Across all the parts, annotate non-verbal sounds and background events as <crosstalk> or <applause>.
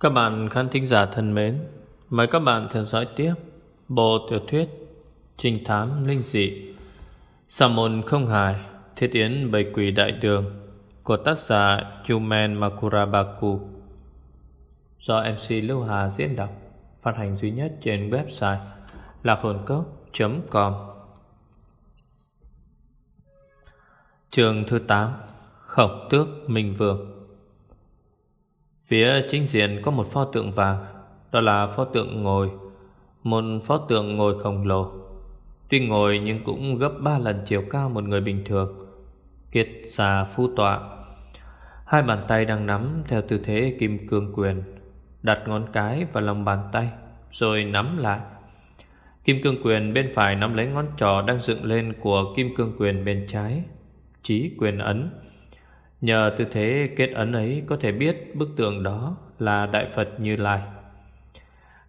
Các bạn khán thính giả thân mến, mời các bạn theo dõi tiếp bộ tiểu thuyết Trinh thám linh dị Sa môn không hài Thiết yến bầy quỷ đại đường của tác giả Chumen Makurabaku. Do MC Lưu Hà diễn đọc phát hành duy nhất trên website lạc hồn cốc.com Trường thứ 8 Khổng tước Minh Vương. Phía chính diện có một pho tượng vàng, Đó là pho tượng ngồi. Một pho tượng ngồi khổng lồ. Tuy ngồi nhưng cũng gấp ba lần chiều cao một người bình thường. Kiệt xà phu tọa. Hai bàn tay đang nắm theo tư thế kim cương quyền. Đặt ngón cái vào lòng bàn tay, Rồi nắm lại. Kim cương quyền bên phải nắm lấy ngón trỏ đang dựng lên của kim cương quyền bên trái. Chí quyền ấn. Nhờ tư thế kết ấn ấy có thể biết bức tượng đó là Đại Phật Như Lai.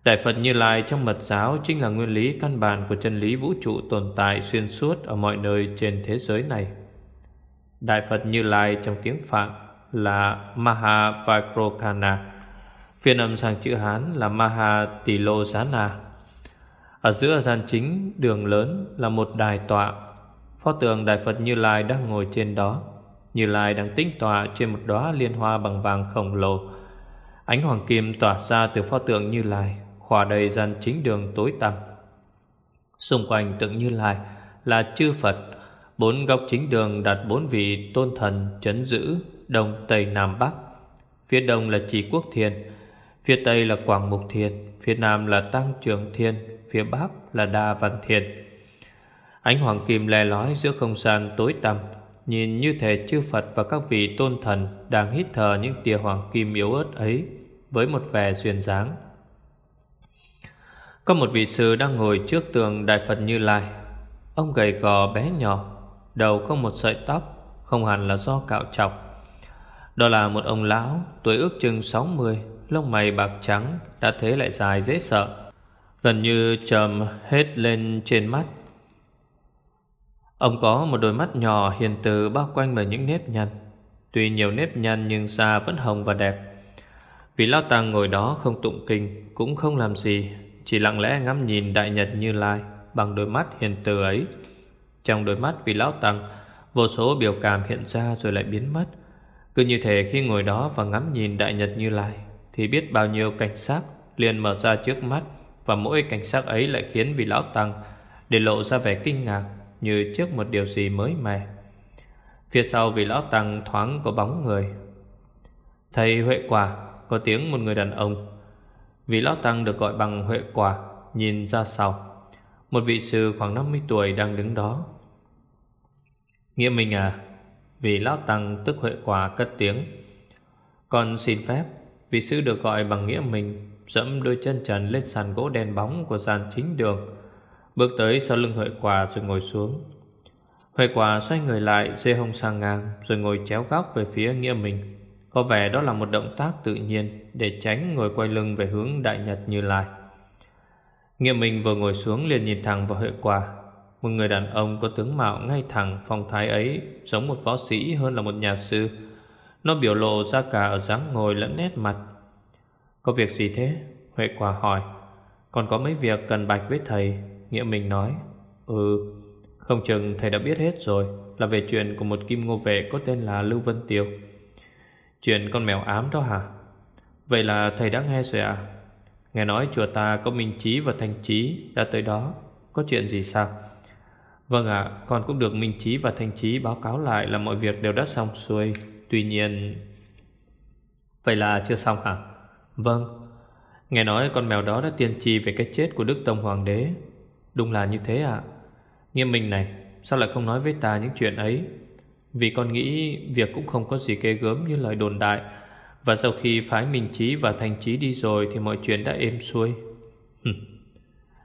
Đại Phật Như Lai trong mật giáo chính là nguyên lý căn bản của chân lý vũ trụ tồn tại xuyên suốt ở mọi nơi trên thế giới này. Đại Phật Như Lai trong tiếng Phạn là Maha Vairocana, phiên âm sang chữ Hán là Maha Tilosana. Ở giữa gian chính đường lớn là một đài tọa, pho tượng Đại Phật Như Lai đang ngồi trên đó. Như Lai đang tĩnh tọa trên một đóa liên hoa bằng vàng khổng lồ. Ánh hoàng kim tỏa ra từ pho tượng Như Lai Khỏa đầy gian chính đường tối tăm. Xung quanh tượng Như Lai là chư Phật Bốn góc chính đường đặt bốn vị tôn thần chấn giữ Đông, Tây, Nam, Bắc. Phía đông là Chỉ Quốc Thiên Phía tây là Quảng Mục Thiên Phía nam là Tăng Trường Thiên Phía bắc là Đa Văn Thiên. Ánh hoàng kim le lói giữa không gian tối tăm. Nhìn như thể chư Phật và các vị tôn thần Đang hít thở những tia hoàng kim yếu ớt ấy Với một vẻ duyên dáng. Có một vị sư đang ngồi trước tường Đại Phật Như Lai. Ông gầy gò bé nhỏ, Đầu không một sợi tóc, Không hẳn là do cạo chọc Đó là một ông lão, Tuổi ước chừng 60 Lông mày bạc trắng, Đã thế lại dài dễ sợ. Gần như trầm hết lên trên mắt. Ông có một đôi mắt nhỏ hiền từ bao quanh bởi những nếp nhăn. Tuy nhiều nếp nhăn nhưng da vẫn hồng và đẹp. Vì Lão Tăng ngồi đó không tụng kinh, Cũng không làm gì, Chỉ lặng lẽ ngắm nhìn Đại Nhật Như Lai Bằng đôi mắt hiền từ ấy. Trong đôi mắt vì Lão Tăng Vô số biểu cảm hiện ra rồi lại biến mất. Cứ như thể khi ngồi đó và ngắm nhìn Đại Nhật Như Lai, Thì biết bao nhiêu cảnh sắc liền mở ra trước mắt Và mỗi cảnh sắc ấy lại khiến vị Lão Tăng Để lộ ra vẻ kinh ngạc như trước một điều gì mới mẻ. Phía sau vị lão tăng thoáng có bóng người. Thầy Huệ Quả có tiếng một người đàn ông. Vị lão tăng được gọi bằng Huệ Quả nhìn ra sau. Một vị sư khoảng 50 tuổi đang đứng đó. Nghĩa mình à, vị lão tăng tức Huệ Quả cất tiếng. Con xin phép, vị sư được gọi bằng nghĩa mình dẫm đôi chân trần lên sàn gỗ đen bóng của gian chính đường Bước tới sau lưng Huệ Quả rồi ngồi xuống. Huệ Quả xoay người lại Dê hông sang ngang, Rồi ngồi chéo góc về phía nghĩa mình Có vẻ đó là một động tác tự nhiên Để tránh ngồi quay lưng về hướng Đại Nhật như lại Nghĩa mình vừa ngồi xuống liền nhìn thẳng vào Huệ Quả Một người đàn ông có tướng mạo ngay thẳng, Phong thái ấy Giống một võ sĩ hơn là một nhà sư. Nó biểu lộ ra cả ở dáng ngồi lẫn nét mặt. Có việc gì thế? Huệ Quả hỏi. Còn có mấy việc cần bạch với thầy. Nghĩa Minh nói Ừ Không chừng thầy đã biết hết rồi, Là về chuyện của một kim ngô vệ có tên là Lưu Vân Tiêu. Chuyện con mèo ám đó hả? Vậy là thầy đã nghe rồi à? Nghe nói chùa ta có Minh Trí và Thanh Trí Đã tới đó, Có chuyện gì sao? Vâng ạ, Con cũng được Minh Trí và Thanh Trí báo cáo lại Là mọi việc đều đã xong xuôi, Tuy nhiên Vậy là chưa xong hả? Vâng. Nghe nói con mèo đó đã tiên tri về cái chết của Đức Tông Hoàng đế. Đúng là như thế ạ. À? Nghiêm minh này, Sao lại không nói với ta những chuyện ấy? Vì con nghĩ việc cũng không có gì ghê gớm như lời đồn đại. Và sau khi phái Minh Trí và Thành Trí đi rồi Thì mọi chuyện đã êm xuôi.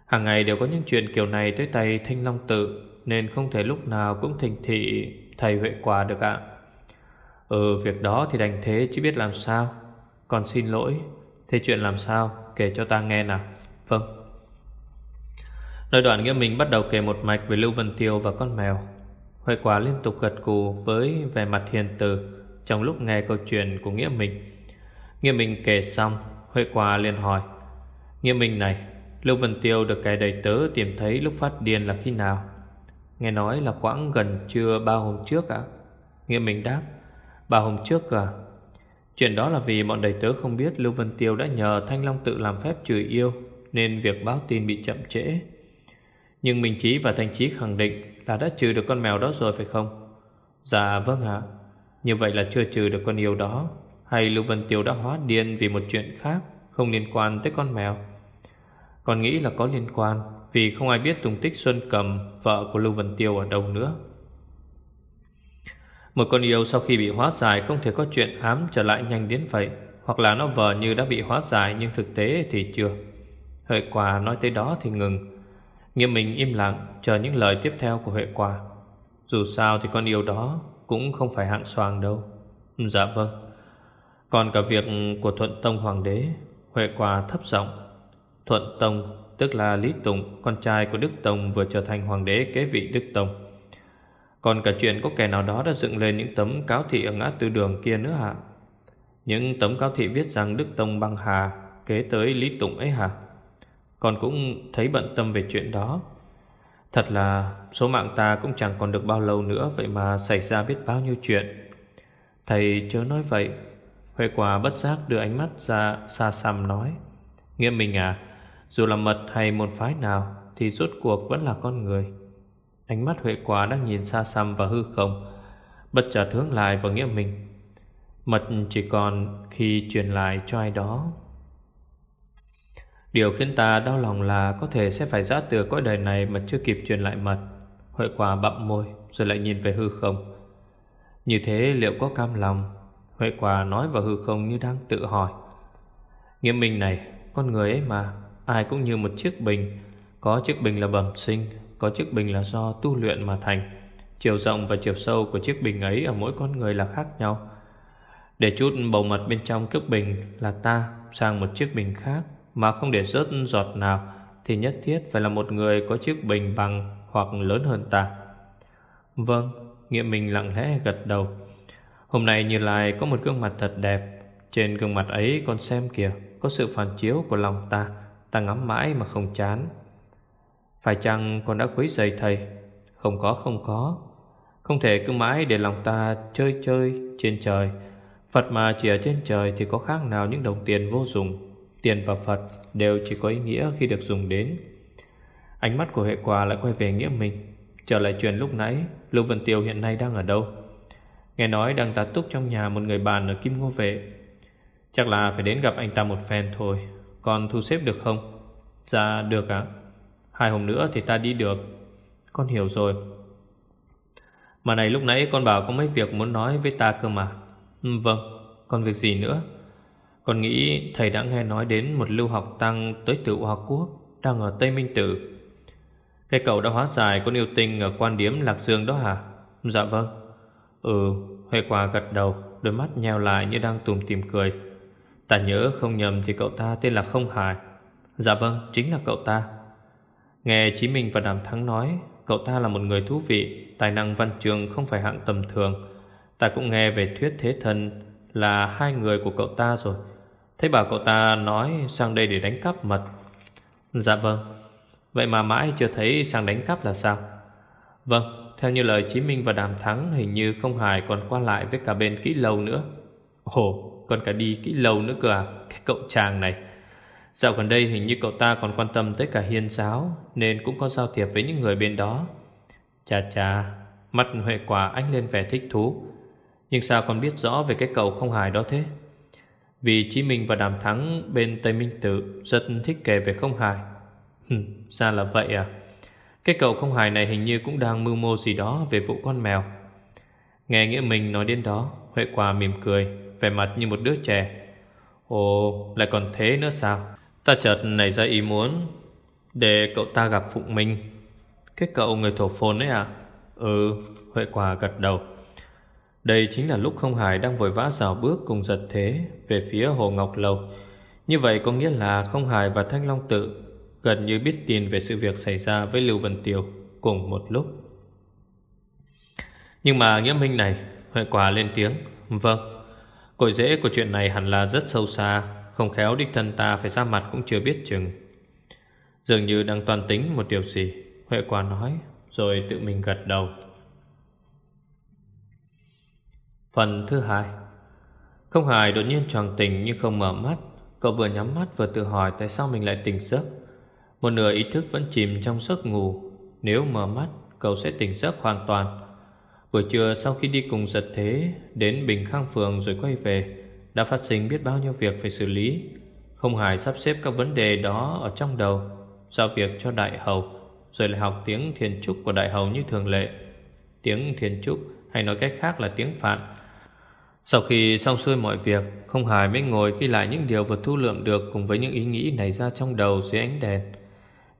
Hàng ngày đều có những chuyện kiểu này tới tay Thanh Long Tự, Nên không thể lúc nào cũng thành thị thầy Huệ Quả được ạ. Ừ việc đó thì đành thế chứ biết làm sao. Còn xin lỗi. Thế chuyện làm sao? Kể cho ta nghe nào. Vâng. Nơi đoạn nghĩa mình bắt đầu kể một mạch về Lưu Vân Tiêu và con mèo. Huệ quả liên tục gật cù với vẻ mặt hiền từ Trong lúc nghe câu chuyện của Nghĩa mình Nghĩa mình kể xong, Huệ quả liền hỏi, Nghĩa mình này, Lưu Vân Tiêu được kẻ đầy tớ tìm thấy lúc phát điên là khi nào? Nghe nói là quãng gần trưa ba hôm trước ạ. À? Nghĩa mình đáp, Ba hôm trước à? Chuyện đó là vì bọn đầy tớ không biết Lưu Vân Tiêu đã nhờ Thanh Long tự làm phép trừ yêu Nên việc báo tin bị chậm trễ. Nhưng Minh Chí và Thanh Chí khẳng định Là đã trừ được con mèo đó rồi phải không? Dạ vâng ạ. Như vậy là chưa trừ được con yêu đó. Hay Lưu Vân Tiêu đã hóa điên vì một chuyện khác, Không liên quan tới con mèo? Còn nghĩ là có liên quan, Vì không ai biết tung Tích Xuân Cầm, Vợ của Lưu Vân Tiêu ở đâu nữa. Một con yêu sau khi bị hóa giải không thể có chuyện ám trở lại nhanh đến vậy, Hoặc là nó vờ như đã bị hóa giải nhưng thực tế thì chưa. Hơi quả nói tới đó thì ngừng. Nghiêm mình im lặng chờ những lời tiếp theo của Huệ quả Dù sao thì con yêu đó cũng không phải hạng soàng đâu. Dạ vâng. Còn cả việc của Thuận Tông Hoàng đế, Huệ quả thấp giọng. Thuận Tông, tức là Lý Tùng, Con trai của Đức Tông vừa trở thành Hoàng đế kế vị Đức Tông. Còn cả chuyện có kẻ nào đó đã dựng lên những tấm cáo thị ở ngã tư đường kia nữa hả? Những tấm cáo thị viết rằng Đức Tông băng hà kế tới Lý tùng ấy hả? Con cũng thấy bận tâm về chuyện đó. Thật là số mạng ta cũng chẳng còn được bao lâu nữa vậy mà xảy ra biết bao nhiêu chuyện. Thầy chớ nói vậy. Huệ quả bất giác đưa ánh mắt ra xa xăm nói. Nghĩa mình à, dù là mật hay môn phái nào thì rốt cuộc vẫn là con người. Ánh mắt Huệ Quả đang nhìn xa xăm và hư không Bất chợt hướng lại vào nghĩa mình Mật chỉ còn khi truyền lại cho ai đó Điều khiến ta đau lòng là Có thể sẽ phải giã từ cõi đời này Mà chưa kịp truyền lại mật Huệ Quả bậm môi, Rồi lại nhìn về hư không. Như thế liệu có cam lòng? Huệ Quả nói vào hư không như đang tự hỏi. Nghĩa minh này, Con người ấy mà, Ai cũng như một chiếc bình. Có chiếc bình là bẩm sinh, có chiếc bình là do tu luyện mà thành. Chiều rộng và chiều sâu của chiếc bình ấy Ở mỗi con người là khác nhau. Để chút bầu mật bên trong chiếc bình Là ta sang một chiếc bình khác. Mà không để rớt giọt nào, Thì nhất thiết phải là một người Có chiếc bình bằng hoặc lớn hơn ta. Vâng Nghĩa mình lặng lẽ gật đầu. Hôm nay như lai có một gương mặt thật đẹp. Trên gương mặt ấy con xem kìa, Có sự phản chiếu của lòng ta. Ta ngắm mãi mà không chán. Phải chăng con đã quấy rầy thầy? Không có không có. Không thể cứ mãi để lòng ta chơi chơi trên trời. Phật mà chỉ ở trên trời thì có khác nào những đồng tiền vô dụng? Tiền và Phật đều chỉ có ý nghĩa khi được dùng đến. Ánh mắt của hệ quả lại quay về nghĩa mình. Trở lại chuyện lúc nãy Lưu Vân Tiêu hiện nay đang ở đâu? Nghe nói đang tá túc trong nhà một người bạn ở Kim Ngô Vệ. Chắc là phải đến gặp anh ta một phen thôi. Còn thu xếp được không? Dạ được ạ. Hai hôm nữa thì ta đi được. Con hiểu rồi. Mà này lúc nãy con bảo có mấy việc muốn nói với ta cơ mà. Ừ, Vâng. Còn việc gì nữa? Con nghĩ thầy đã nghe nói đến một lưu học tăng tới từ Hoa Quốc, Đang ở Tây Minh Tử. Cái cậu đã hóa giải con yêu tinh ở quan điểm Lạc Dương đó hả? Dạ vâng. Ừ Huệ quả gật đầu, Đôi mắt nheo lại như đang tùm tìm cười. Ta nhớ không nhầm thì cậu ta tên là Không Hải. Dạ vâng chính là cậu ta. Nghe Chí Minh và Đàm Thắng nói, Cậu ta là một người thú vị, Tài năng văn trường không phải hạng tầm thường. Ta cũng nghe về thuyết thế thân Là hai người của cậu ta rồi. Thấy bảo cậu ta nói sang đây để đánh cắp mật. Dạ vâng. Vậy mà mãi chưa thấy sang đánh cắp là sao? Vâng Theo như lời Chí Minh và Đàm Thắng, Hình như không hài còn qua lại với cả bên kỹ lâu nữa. Ồ, còn cả đi kỹ lâu nữa cơ à? Cái cậu chàng này. Dạo gần đây hình như cậu ta còn quan tâm tới cả hiên giáo, Nên cũng có giao thiệp với những người bên đó. Chà chà, Mắt Huệ quả ánh lên vẻ thích thú. Nhưng sao còn biết rõ về cái cậu không hài đó thế? Vì Chí Minh và Đàm Thắng bên Tây Minh Tử Rất thích kể về không hài. <laughs> Sao là vậy à? Cái cậu không hài này hình như cũng đang mưu mô gì đó Về vụ con mèo. Nghe nghĩa mình nói đến đó, Huệ quả mỉm cười, Vẻ mặt như một đứa trẻ. Ồ, lại còn thế nữa sao? Ta chợt nảy ra ý muốn Để cậu ta gặp Phụng Minh. Cái cậu người thổ phồn ấy à? Ừ Huệ quả gật đầu. Đây chính là lúc không hải đang vội vã rào bước cùng giật thế Về phía Hồ Ngọc Lầu Như vậy có nghĩa là không hải và Thanh Long Tự Gần như biết tin về sự việc xảy ra với Lưu Vân Tiêu Cùng một lúc. Nhưng mà nghĩa minh này, Huệ quả lên tiếng Vâng Cội rễ của chuyện này hẳn là rất sâu xa, Không khéo đích thân ta phải ra mặt cũng chưa biết chừng. Dường như đang toàn tính một điều gì, Huệ quả nói, Rồi tự mình gật đầu. Phần thứ hai. Không hài đột nhiên tròn tỉnh nhưng không mở mắt. Cậu vừa nhắm mắt vừa tự hỏi Tại sao mình lại tỉnh giấc. Một nửa ý thức vẫn chìm trong giấc ngủ. Nếu mở mắt, cậu sẽ tỉnh giấc hoàn toàn. Buổi trưa sau khi đi cùng giật thế, Đến Bình Khang Phường rồi quay về, Đã phát sinh biết bao nhiêu việc phải xử lý. Không hài sắp xếp các vấn đề đó ở trong đầu, Giao việc cho đại hầu, Rồi lại học tiếng thiền trúc của đại hầu như thường lệ. Tiếng thiền trúc, hay nói cách khác là tiếng phạn sau khi xong xuôi mọi việc, Không hài mới ngồi ghi lại những điều vừa thu lượm được Cùng với những ý nghĩ nảy ra trong đầu dưới ánh đèn.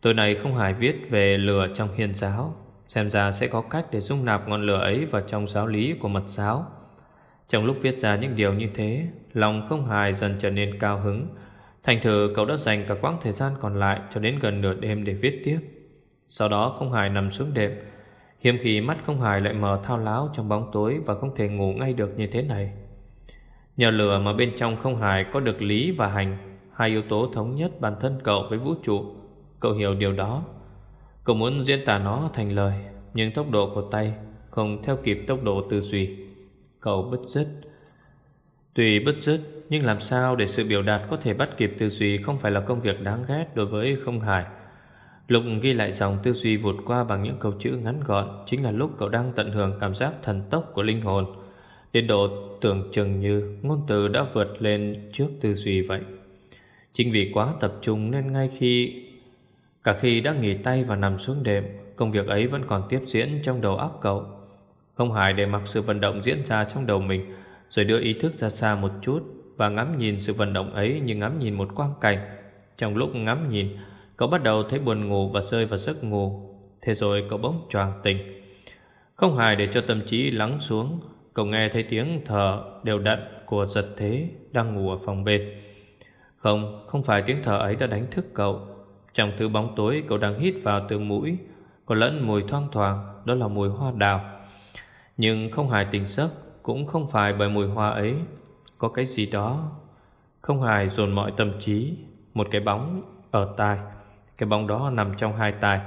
Tối nay không hài viết về lửa trong hiền giáo, Xem ra sẽ có cách để dung nạp ngọn lửa ấy vào trong giáo lý của mật giáo. Trong lúc viết ra những điều như thế, Lòng không hài dần trở nên cao hứng. Thành thử cậu đã dành cả quãng thời gian còn lại Cho đến gần nửa đêm để viết tiếp. Sau đó không hài nằm xuống đệm Hiếm khi mắt không hài lại mờ thao láo trong bóng tối Và không thể ngủ ngay được như thế này. Nhờ lửa mà bên trong không hài có được lý và hành Hai yếu tố thống nhất bản thân cậu với vũ trụ. Cậu hiểu điều đó. Cậu muốn diễn tả nó thành lời Nhưng tốc độ của tay Không theo kịp tốc độ tư duy. Cậu bất dứt, tùy bất dứt, Nhưng làm sao để sự biểu đạt có thể bắt kịp tư duy Không phải là công việc đáng ghét đối với không hài. Lúc ghi lại dòng tư duy vụt qua bằng những câu chữ ngắn gọn, Chính là lúc cậu đang tận hưởng cảm giác thần tốc của linh hồn. Đến độ tưởng chừng như ngôn từ đã vượt lên trước tư duy vậy. Chính vì quá tập trung nên ngay khi, Cả khi đã nghỉ tay và nằm xuống đệm, Công việc ấy vẫn còn tiếp diễn trong đầu óc cậu. Không hài để mặc sự vận động diễn ra trong đầu mình, Rồi đưa ý thức ra xa một chút Và ngắm nhìn sự vận động ấy như ngắm nhìn một quang cảnh. Trong lúc ngắm nhìn Cậu bắt đầu thấy buồn ngủ và rơi vào giấc ngủ. Thế rồi cậu bỗng choàng tỉnh. Không hài để cho tâm trí lắng xuống Cậu nghe thấy tiếng thở đều đặn của giật thế Đang ngủ ở phòng bên Không, không phải tiếng thở ấy đã đánh thức cậu. Trong thứ bóng tối cậu đang hít vào từ mũi Có lẫn mùi thoang thoảng Đó là mùi hoa đào. Nhưng không hài tỉnh giấc Cũng không phải bởi mùi hoa ấy. Có cái gì đó Không hài dồn mọi tâm trí Một cái bóng ở tai. Cái bóng đó nằm trong hai tay,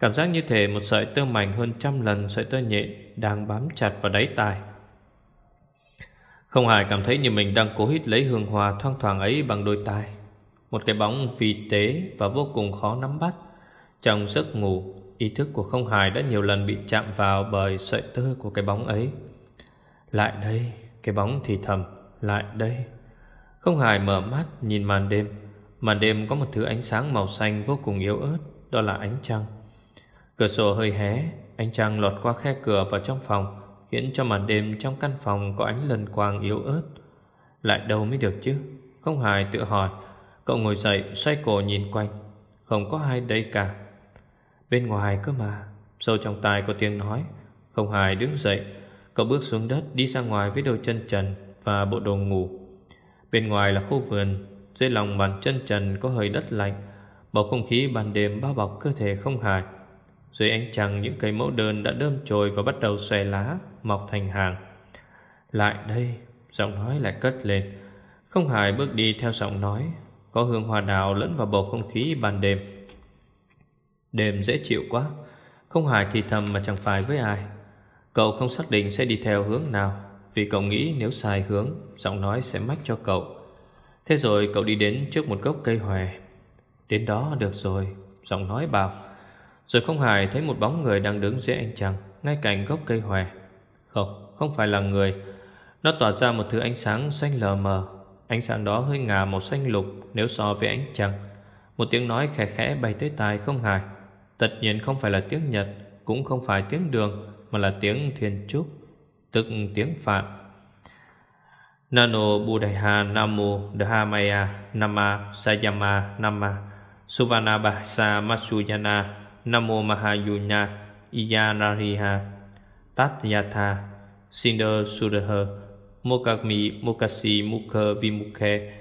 Cảm giác như thể một sợi tơ mảnh hơn trăm lần sợi tơ nhện Đang bám chặt vào đáy tai. Không hài cảm thấy như mình đang cố hít lấy hương hòa thoang thoảng ấy bằng đôi tai. Một cái bóng vi tế và vô cùng khó nắm bắt. Trong giấc ngủ Ý thức của không hài đã nhiều lần bị chạm vào Bởi sợi tơ của cái bóng ấy. Lại đây Cái bóng thì thầm Lại đây. Không hài mở mắt nhìn màn đêm. Màn đêm có một thứ ánh sáng màu xanh vô cùng yếu ớt, Đó là ánh trăng. Cửa sổ hơi hé, Ánh trăng lọt qua khe cửa vào trong phòng, Khiến cho màn đêm trong căn phòng có ánh lần quang yếu ớt. Lại đâu mới được chứ? Không hài tự hỏi, Cậu ngồi dậy, xoay cổ nhìn quanh. Không có ai đây cả. Bên ngoài cơ mà, Sâu trong tai có tiếng nói. Không hài đứng dậy, Cậu bước xuống đất, đi ra ngoài với đôi chân trần Và bộ đồ ngủ. Bên ngoài là khu vườn dưới lòng bàn chân trần có hơi đất lạnh, Bầu không khí ban đêm bao bọc cơ thể không hài. Dưới ánh trăng, những cây mẫu đơn đã đơm trồi Và bắt đầu xòe lá, Mọc thành hàng. Lại đây, Giọng nói lại cất lên. Không hài bước đi theo giọng nói, có hương hoa đào lẫn vào bầu không khí ban đêm. Đêm dễ chịu quá, Không hài thì thầm mà chẳng phải với ai. Cậu không xác định sẽ đi theo hướng nào, Vì cậu nghĩ nếu sai hướng, Giọng nói sẽ mách cho cậu. Thế rồi cậu đi đến trước một gốc cây hòe. Đến đó được rồi Giọng nói bảo. Rồi không hài thấy một bóng người đang đứng dưới ánh trăng Ngay cạnh gốc cây hòe. Không, không phải là người. Nó tỏa ra một thứ ánh sáng xanh lờ mờ. Ánh sáng đó hơi ngả màu xanh lục Nếu so với ánh trăng. Một tiếng nói khẽ khẽ bay tới tai không hài. Tất nhiên không phải là tiếng Nhật Cũng không phải tiếng đường Mà là tiếng thiên trúc Tức tiếng Phạn. Nano Buddhaya, Namo Dhamaya Nama Sayama Nama Suvanabhasa Masuyana Namo Mahayuna Iyanariha Tatyatha Sinda Sudaha Mokami Mokasi Mukha Vimukhe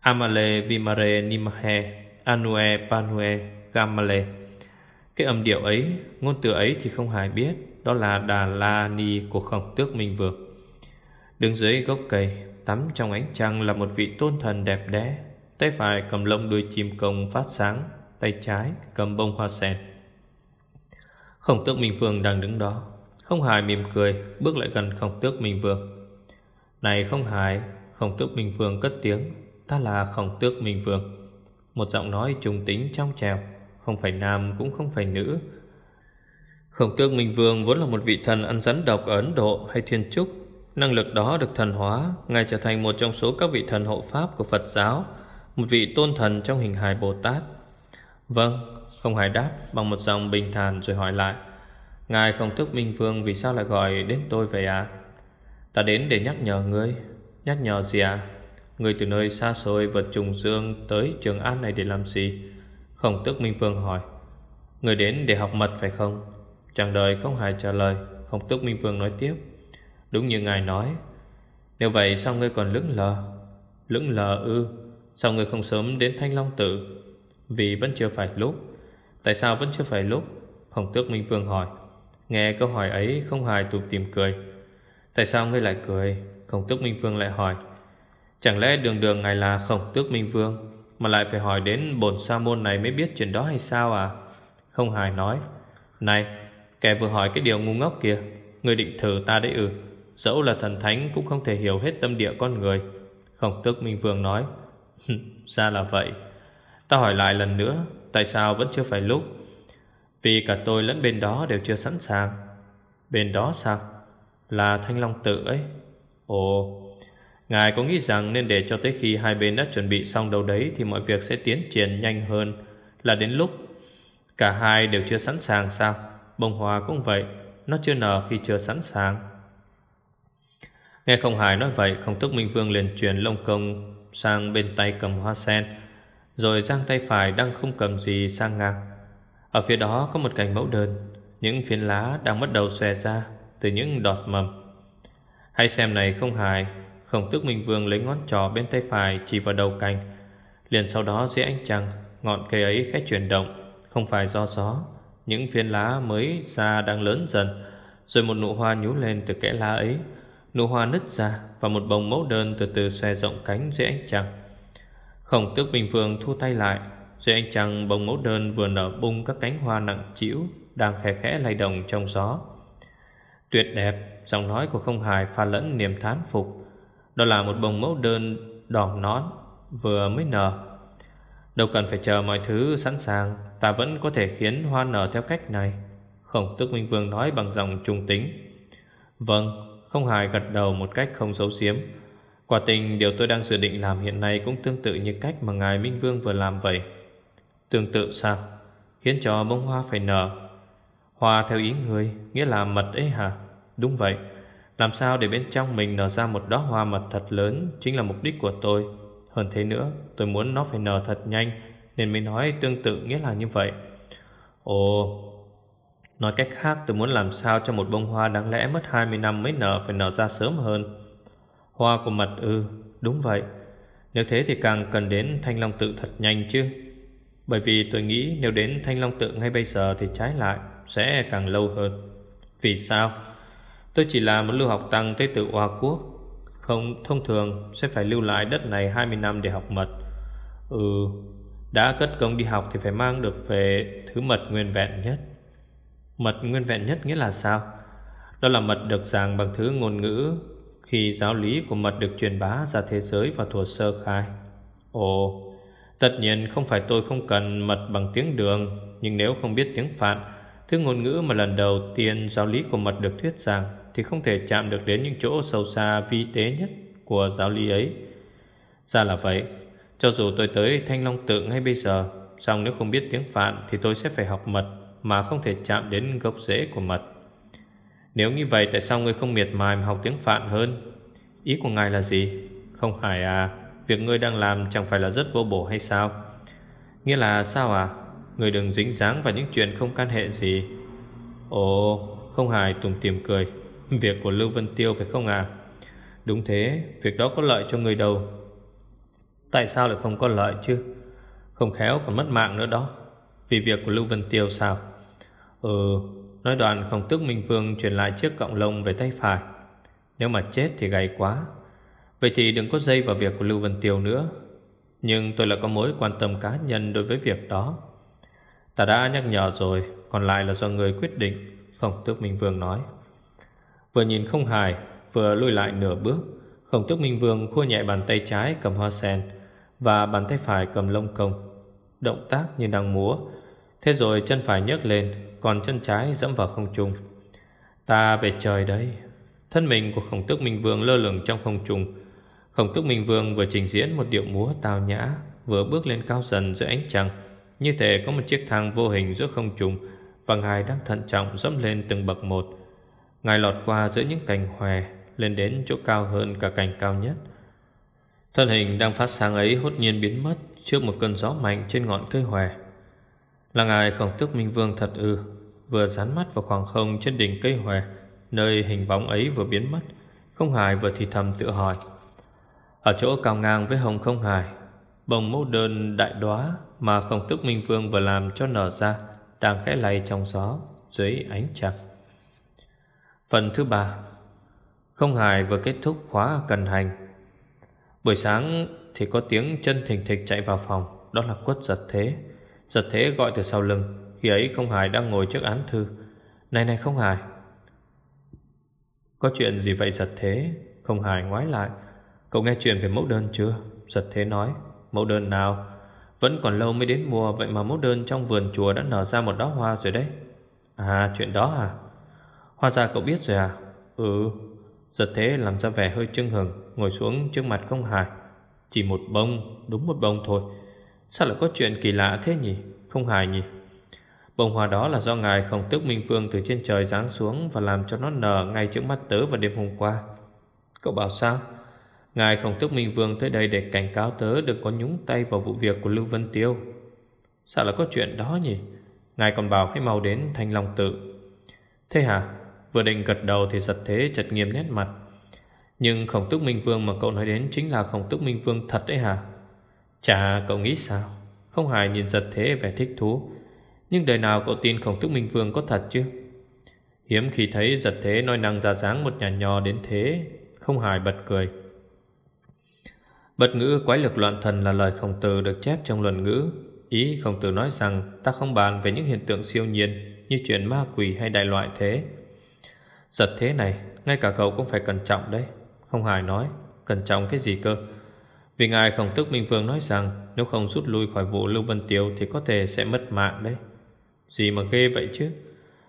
Amale Vimare Nimahe Anue Panue Gamale Cái âm điệu ấy Ngôn từ ấy thì không hài biết Đó là Đà La Ni của khổng tước Minh vượt. Đứng dưới gốc cây, Tắm trong ánh trăng là một vị tôn thần đẹp đẽ. Tay phải cầm lông đuôi chim công phát sáng, Tay trái cầm bông hoa sen. Khổng tước Minh Vương đang đứng đó. Không hài mỉm cười, Bước lại gần khổng tước Minh Vương. Này không hài, Khổng tước Minh Vương cất tiếng. Ta là khổng tước Minh Vương. Một giọng nói trùng tính trong trèo Không phải nam cũng không phải nữ. Khổng tước Minh Vương vốn là một vị thần ăn rắn độc ở Ấn Độ hay Thiên Trúc. Năng lực đó được thần hóa Ngài trở thành một trong số các vị thần hộ pháp của Phật giáo Một vị tôn thần trong hình hài Bồ Tát. Vâng, không hài đáp bằng một dòng bình thản rồi hỏi lại Ngài không thức Minh Vương vì sao lại gọi đến tôi vậy à Ta đến để nhắc nhở ngươi. Nhắc nhở gì à Ngươi từ nơi xa xôi vượt trùng dương Tới trường an này để làm gì? Không tức Minh Vương hỏi. Ngươi đến để học mật phải không? Chàng đời không hài trả lời. Không tức Minh Vương nói tiếp. Đúng như ngài nói. Nếu vậy sao ngươi còn lững lờ? Lững lờ ư? Sao ngươi không sớm đến Thanh Long Tự Vì vẫn chưa phải lúc. Tại sao vẫn chưa phải lúc? Khổng tước Minh Vương hỏi. Nghe câu hỏi ấy không hài tụt tìm cười. Tại sao ngươi lại cười? Khổng tước Minh Vương lại hỏi. Chẳng lẽ đường đường ngài là khổng tước Minh Vương, Mà lại phải hỏi đến bổn sa môn này mới biết chuyện đó hay sao à? Không hài nói. Này, kẻ vừa hỏi cái điều ngu ngốc kia, Ngươi định thử ta đấy ư? Dẫu là thần thánh cũng không thể hiểu hết tâm địa con người. Khổng tước Minh Vương nói Ra là vậy. Ta hỏi lại lần nữa, Tại sao vẫn chưa phải lúc? Vì cả tôi lẫn bên đó đều chưa sẵn sàng. Bên đó sao? Là Thanh Long tự ấy. Ồ, Ngài có nghĩ rằng nên để cho tới khi hai bên đã chuẩn bị xong đâu đấy Thì mọi việc sẽ tiến triển nhanh hơn Là đến lúc? Cả hai đều chưa sẵn sàng sao? Bông hoa cũng vậy, Nó chưa nở khi chưa sẵn sàng. Nghe không hài nói vậy Không tức Minh Vương liền truyền lông công Sang bên tay cầm hoa sen, Rồi giang tay phải đang không cầm gì sang ngang. Ở phía đó có một cành mẫu đơn, Những phiến lá đang bắt đầu xòe ra Từ những đọt mầm. Hãy xem này không hài, Khổng tức Minh Vương lấy ngón trỏ bên tay phải Chỉ vào đầu cành, Liền sau đó dưới ánh trăng, Ngọn cây ấy khẽ chuyển động, Không phải do gió, Những phiến lá mới ra đang lớn dần, Rồi một nụ hoa nhú lên từ kẽ lá ấy Nụ hoa nứt ra Và một bông mẫu đơn từ từ xòe rộng cánh dưới ánh trăng. Khổng tước bình phương thu tay lại, Dưới ánh trăng bông mẫu đơn vừa nở bung các cánh hoa nặng trĩu Đang khẽ khẽ lay động trong gió. Tuyệt đẹp, Giọng nói của không hài pha lẫn niềm thán phục. Đó là một bông mẫu đơn đỏ nón Vừa mới nở. Đâu cần phải chờ mọi thứ sẵn sàng, Ta vẫn có thể khiến hoa nở theo cách này, Khổng tước Minh Vương nói bằng giọng trung tính. Vâng không hài gật đầu một cách không xấu xiếm. Quả tình điều tôi đang dự định làm hiện nay Cũng tương tự như cách mà Ngài Minh Vương vừa làm vậy. Tương tự sao? Khiến cho bông hoa phải nở. Hoa theo ý người, Nghĩa là mật ấy hả? Đúng vậy. Làm sao để bên trong mình nở ra một đóa hoa mật thật lớn Chính là mục đích của tôi. Hơn thế nữa, tôi muốn nó phải nở thật nhanh, Nên mới nói tương tự nghĩa là như vậy. Ồ Nói cách khác tôi muốn làm sao cho một bông hoa đáng lẽ mất 20 năm mới nở phải nở ra sớm hơn? Hoa của mật ư, đúng vậy. Nếu thế thì càng cần đến thanh long tự thật nhanh chứ. Bởi vì tôi nghĩ nếu đến thanh long tự ngay bây giờ thì trái lại sẽ càng lâu hơn. Vì sao? Tôi chỉ là một lưu học tăng tới tự Hoa Quốc. Không thông thường sẽ phải lưu lại đất này 20 năm để học mật. Ừ, đã cất công đi học thì phải mang được về thứ mật nguyên vẹn nhất. Mật nguyên vẹn nhất nghĩa là sao? Đó là mật được giảng bằng thứ ngôn ngữ Khi giáo lý của mật được truyền bá ra thế giới vào thuở sơ khai Ồ, tất nhiên không phải tôi không cần mật bằng tiếng đường Nhưng nếu không biết tiếng Phạn Thứ ngôn ngữ mà lần đầu tiên giáo lý của mật được thuyết giảng Thì không thể chạm được đến những chỗ sâu xa vi tế nhất của giáo lý ấy Ra là vậy Cho dù tôi tới Thanh Long Tự ngay bây giờ Xong nếu không biết tiếng Phạn thì tôi sẽ phải học mật mà không thể chạm đến gốc rễ của mật. Nếu như vậy tại sao ngươi không miệt mài mà học tiếng Phạn hơn? Ý của ngài là gì? Không phải à, việc ngươi đang làm chẳng phải là rất vô bổ hay sao? Nghĩa là sao à? Ngươi đừng dính dáng vào những chuyện không can hệ gì. Ồ, không hài tùng tìm cười. <laughs> Việc của Lưu Vân Tiêu phải không à? Đúng thế, việc đó có lợi cho người đâu. Tại sao lại không có lợi chứ? Không khéo còn mất mạng nữa đó. Vì việc của Lưu Vân Tiêu sao? Ừ Nói đoạn không tức Minh Vương truyền lại chiếc cọng lông về tay phải. Nếu mà chết thì gầy quá. Vậy thì đừng có dây vào việc của Lưu Vân Tiêu nữa. Nhưng tôi là có mối quan tâm cá nhân đối với việc đó. Ta đã nhắc nhở rồi, Còn lại là do người quyết định Khổng tước Minh Vương nói. Vừa nhìn không hài, Vừa lùi lại nửa bước. Khổng tước Minh Vương khua nhẹ bàn tay trái cầm hoa sen Và bàn tay phải cầm lông công. Động tác như đang múa Thế rồi chân phải nhấc lên, Còn chân trái dẫm vào không trung. Ta về trời đấy Thân mình của khổng tước Minh Vương lơ lửng trong không trung. Khổng tước Minh Vương vừa trình diễn một điệu múa tào nhã, Vừa bước lên cao dần giữa ánh trăng. Như thể có một chiếc thang vô hình giữa không trung, Và Ngài đang thận trọng dẫm lên từng bậc một. Ngài lọt qua giữa những cành hòe, Lên đến chỗ cao hơn cả cành cao nhất. Thân hình đang phát sáng ấy hốt nhiên biến mất Trước một cơn gió mạnh trên ngọn cây hòe. Là Ngài khổng tước Minh Vương thật ư? Vừa dán mắt vào khoảng không trên đỉnh cây hòe, Nơi hình bóng ấy vừa biến mất, Không hài vừa thì thầm tự hỏi. Ở chỗ cao ngang với hồng không hài, Bồng mẫu đơn đại đóa Mà khổng tước Minh Vương vừa làm cho nở ra, Đang khẽ lay trong gió, Dưới ánh trăng. Phần thứ ba, Không hài vừa kết thúc khóa cần hành. Buổi sáng thì có tiếng chân thình thịch chạy vào phòng, Đó là quất giật thế. Giật thế gọi từ sau lưng. Khi ấy không hài đang ngồi trước án thư. Này này không hài. Có chuyện gì vậy giật thế? Không hài ngoái lại. Cậu nghe chuyện về mẫu đơn chưa? Giật thế nói. Mẫu đơn nào? Vẫn còn lâu mới đến mùa, Vậy mà mẫu đơn trong vườn chùa đã nở ra một đóa hoa rồi đấy. À chuyện đó à? Hoa ra cậu biết rồi à? Ừ. Giật thế làm ra vẻ hơi chưng hừng Ngồi xuống trước mặt không hài. Chỉ một bông, Đúng một bông thôi. Sao lại có chuyện kỳ lạ thế nhỉ Không hài nhỉ Bông hoa đó là do ngài khổng tước Minh Phương từ trên trời giáng xuống và làm cho nó nở ngay trước mắt tớ vào đêm hôm qua. Cậu bảo sao? Ngài khổng tước Minh Vương tới đây để cảnh cáo tớ đừng có nhúng tay vào vụ việc của Lưu Vân Tiêu. Sao lại có chuyện đó nhỉ? Ngài còn bảo hãy mau đến Thanh Long Tự. Thế hả? Vừa định gật đầu thì giật thế chật nghiêm nét mặt. Nhưng khổng tước Minh Vương mà cậu nói đến chính là khổng tước Minh Vương thật đấy hả? Chà, cậu nghĩ sao? Không hài nhìn giật thế vẻ thích thú. Nhưng đời nào cậu tin khổng tước minh vương có thật chứ? Hiếm khi thấy giật thế nói năng ra dáng một nhà nho đến thế. Không hài bật cười. Bật ngữ quái lực loạn thần là lời khổng tử được chép trong luận ngữ. Ý khổng tử nói rằng ta không bàn về những hiện tượng siêu nhiên Như chuyện ma quỷ hay đại loại thế. Giật thế này Ngay cả cậu cũng phải cẩn trọng đấy. Không hài nói Cẩn trọng cái gì cơ? Vì ngài khổng tức Minh Vương nói rằng, Nếu không rút lui khỏi vụ Lưu Vân Tiếu Thì có thể sẽ mất mạng đấy. Gì mà ghê vậy chứ?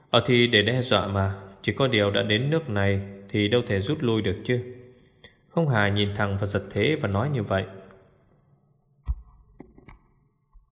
Ở thì để đe dọa mà, Chỉ có điều đã đến nước này Thì đâu thể rút lui được chứ. Không hài nhìn thẳng vào giật thế và nói như vậy.